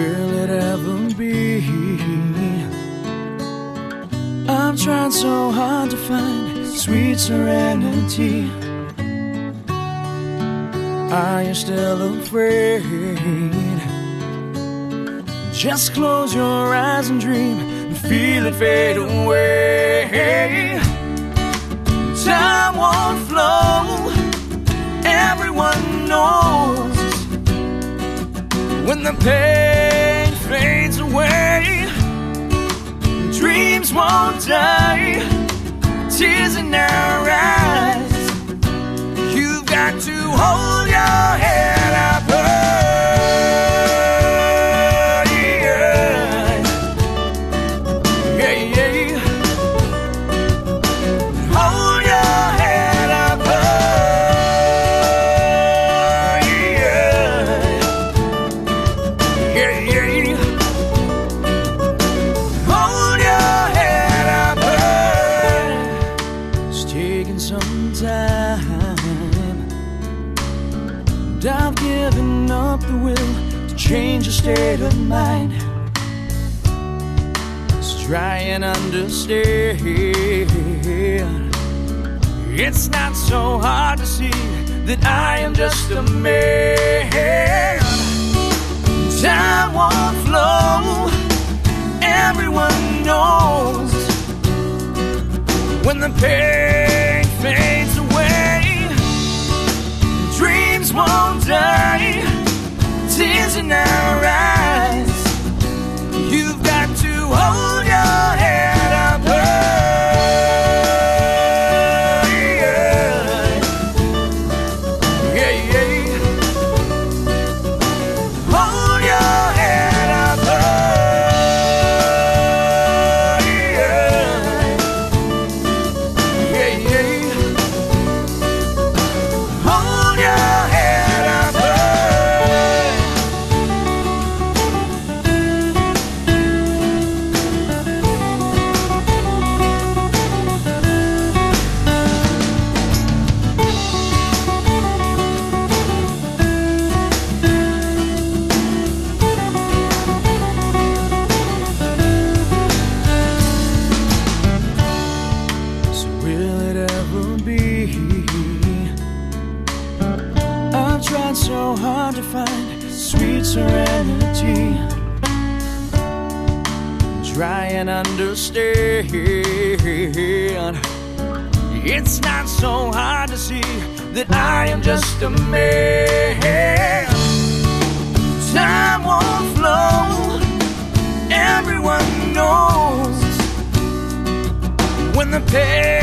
will it ever be? I'm trying so hard to find sweet serenity. Are you still afraid? Just close your eyes and dream and feel it fade away. Time won't flow, everyone knows when the pain fades away. Dreams won't die, tears in our eyes. You've got to hold your head up. high. Yeah, yeah. Hold your head up. high. Yeah, yeah. Taking some time. And I've given up the will to change your state of mind. Let's try and understand. It's not so hard to see that I am just a man. Time won't flow. Everyone knows when the pain won't die. Tears in our eyes. I've so hard to find sweet serenity. Try and understand. It's not so hard to see that I am just a man. Time won't flow. Everyone knows when the pain